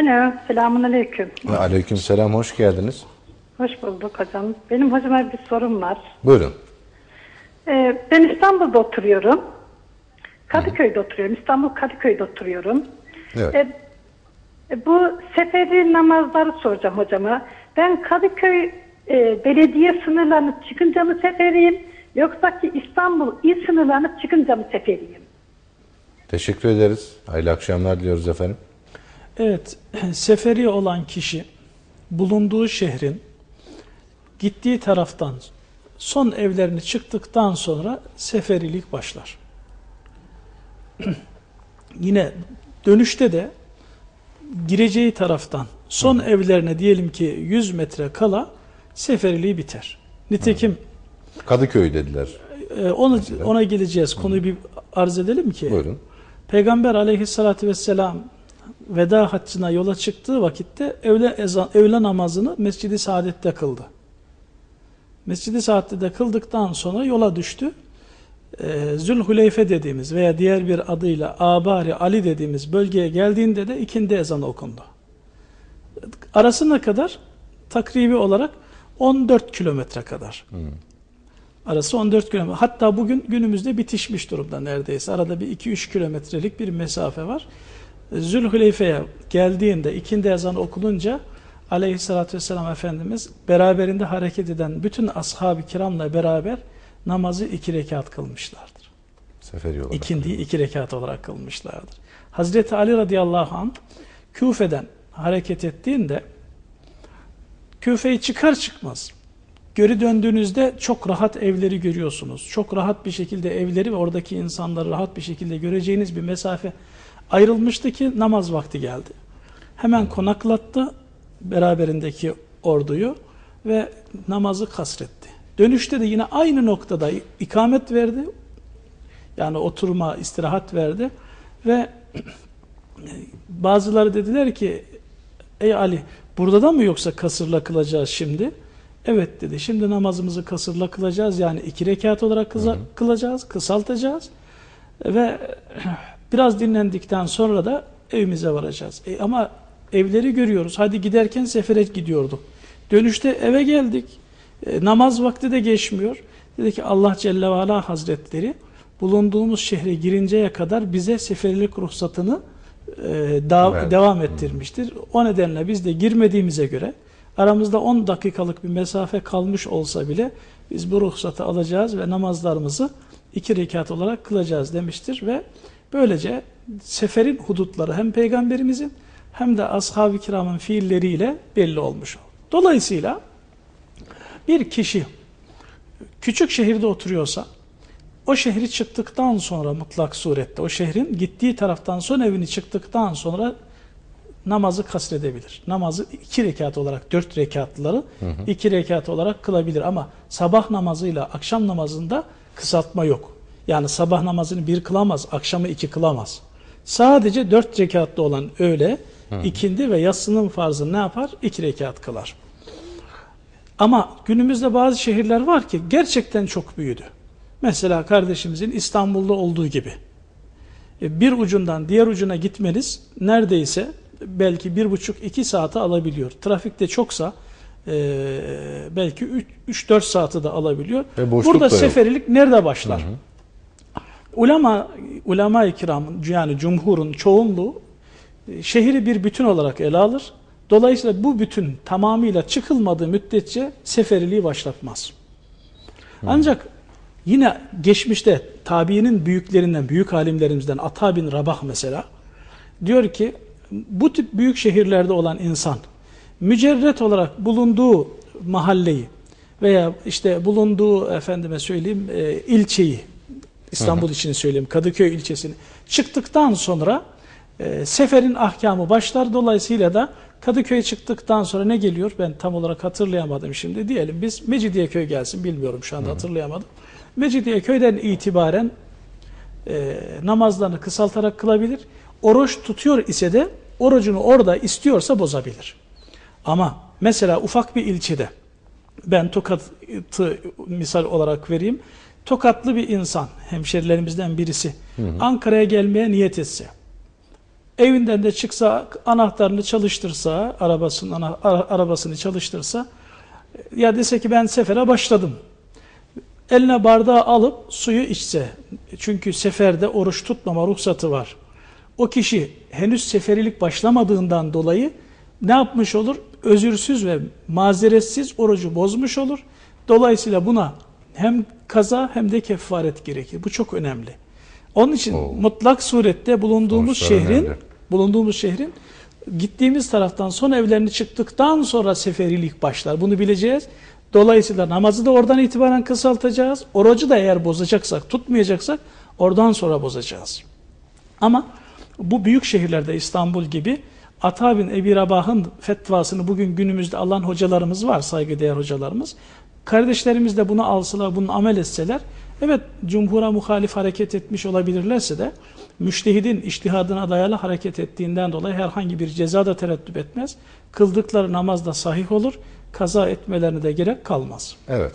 Alo, selamun aleyküm. Aleyküm selam, hoş geldiniz. Hoş bulduk hocam. Benim hocama bir sorum var. Buyurun. Ee, ben İstanbul'da oturuyorum. Kadıköy'de oturuyorum. İstanbul Kadıköy'de oturuyorum. Evet. Ee, e, bu seferi namazları soracağım hocama. Ben Kadıköy e, belediye sınırlanıp çıkınca mı seferiyim? Yoksa ki İstanbul il sınırlanıp çıkınca mı seferiyim? Teşekkür ederiz. Hayırlı akşamlar diliyoruz efendim. Evet, seferi olan kişi bulunduğu şehrin gittiği taraftan son evlerini çıktıktan sonra seferilik başlar. Yine dönüşte de gireceği taraftan son evlerine diyelim ki 100 metre kala seferiliği biter. Nitekim Kadıköy dediler. e, onu, ona geleceğiz. Konuyu bir arz edelim ki. Buyurun. Peygamber aleyhissalatü vesselam veda haccına yola çıktığı vakitte öğle, ezan, öğle namazını Mescid-i Saadet'te kıldı. Mescid-i Saadet'te kıldıktan sonra yola düştü. Ee, Zülhuleyfe dediğimiz veya diğer bir adıyla Abari Ali dediğimiz bölgeye geldiğinde de ikindi ezanı okundu. Arasına kadar takribi olarak 14 kilometre kadar. Arası 14 kilometre. Hatta bugün günümüzde bitişmiş durumda neredeyse. Arada bir 2-3 kilometrelik bir mesafe var. Zülhüleyfe'ye geldiğinde ikindi ezanı okununca aleyhissalatü vesselam Efendimiz beraberinde hareket eden bütün ashab-ı kiramla beraber namazı iki rekat kılmışlardır. Seferi olarak. İkindiyi iki rekat olarak kılmışlardır. Hazreti Ali radıyallahu anh Küfe'den hareket ettiğinde Küfe'yi çıkar çıkmaz geri döndüğünüzde çok rahat evleri görüyorsunuz. Çok rahat bir şekilde evleri ve oradaki insanları rahat bir şekilde göreceğiniz bir mesafe ayrılmıştı ki namaz vakti geldi. Hemen konaklattı beraberindeki orduyu ve namazı kasretti. Dönüşte de yine aynı noktada ikamet verdi. Yani oturma, istirahat verdi ve bazıları dediler ki ey Ali burada da mı yoksa kasırla kılacağız şimdi? Evet dedi. Şimdi namazımızı kasırla kılacağız. Yani iki rekat olarak kıza, kılacağız, kısaltacağız. Ve biraz dinlendikten sonra da evimize varacağız. E ama evleri görüyoruz. Hadi giderken sefere gidiyorduk. Dönüşte eve geldik. E, namaz vakti de geçmiyor. Dedi ki Allah Celle ve Ala Hazretleri bulunduğumuz şehre girinceye kadar bize seferlik ruhsatını e, da- Evet. devam ettirmiştir. O nedenle biz de girmediğimize göre aramızda 10 dakikalık bir mesafe kalmış olsa bile biz bu ruhsatı alacağız ve namazlarımızı iki rekat olarak kılacağız demiştir ve böylece seferin hudutları hem peygamberimizin hem de ashab-ı kiramın fiilleriyle belli olmuş oldu. Dolayısıyla bir kişi küçük şehirde oturuyorsa o şehri çıktıktan sonra mutlak surette o şehrin gittiği taraftan son evini çıktıktan sonra namazı kasredebilir. Namazı iki rekat olarak dört rekatları iki rekat olarak kılabilir ama sabah namazıyla akşam namazında kısaltma yok. Yani sabah namazını bir kılamaz, akşamı iki kılamaz. Sadece dört rekatlı olan öğle, ikindi ve yatsının farzını ne yapar? İki rekat kılar. Ama günümüzde bazı şehirler var ki gerçekten çok büyüdü. Mesela kardeşimizin İstanbul'da olduğu gibi. E, Bir ucundan diğer ucuna gitmeniz neredeyse belki bir buçuk iki saate alabiliyor. Trafikte çoksa e, belki 3-4 saati de alabiliyor. Burada seferilik nerede başlar? Ulema ulema-i kiramın yani cumhurun çoğunluğu e, şehri bir bütün olarak ele alır. Dolayısıyla bu bütün tamamıyla çıkılmadığı müddetçe seferiliği başlatmaz. Ancak yine geçmişte tabiinin büyüklerinden, büyük alimlerimizden Ata bin Rabah mesela diyor ki bu tip büyük şehirlerde olan insan mücerret olarak bulunduğu mahalleyi veya işte bulunduğu efendime söyleyeyim e, ilçeyi İstanbul için söyleyeyim Kadıköy ilçesini çıktıktan sonra e, seferin ahkamı başlar. Dolayısıyla da Kadıköy çıktıktan sonra ne geliyor? Ben tam olarak hatırlayamadım şimdi. Diyelim biz Mecidiyeköy gelsin bilmiyorum şu anda hatırlayamadım. Mecidiyeköy'den itibaren e, namazlarını kısaltarak kılabilir. Oruç tutuyor ise de orucunu orada istiyorsa bozabilir. Ama mesela ufak bir ilçede ben Tokat'ı misal olarak vereyim. Tokatlı bir insan, hemşerilerimizden birisi Ankara'ya gelmeye niyet etse Evinden de çıksa anahtarını çalıştırsa, arabasının ana- ara- arabasını çalıştırsa ya dese ki ben sefere başladım. Eline bardağı alıp suyu içse. Çünkü seferde oruç tutmama ruhsatı var. O kişi henüz seferilik başlamadığından dolayı ne yapmış olur? Özürsüz ve mazeretsiz orucu bozmuş olur. Dolayısıyla buna hem kaza hem de kefaret gerekir. Bu çok önemli. Onun için Oo. mutlak surette bulunduğumuz Sonuçlar şehrin önemli. bulunduğumuz şehrin gittiğimiz taraftan son evlerini çıktıktan sonra seferilik başlar. Bunu bileceğiz. Dolayısıyla namazı da oradan itibaren kısaltacağız. Orucu da eğer bozacaksak, tutmayacaksak oradan sonra bozacağız. Ama bu büyük şehirlerde İstanbul gibi Ata bin Ebi Rabah'ın fetvasını bugün günümüzde alan hocalarımız var, saygıdeğer hocalarımız. Kardeşlerimiz de bunu alsalar, bunu amel etseler, evet cumhura muhalif hareket etmiş olabilirlerse de müştehidin iştihadına dayalı hareket ettiğinden dolayı herhangi bir ceza da tereddüt etmez. Kıldıkları namaz da sahih olur, kaza etmelerine de gerek kalmaz. Evet.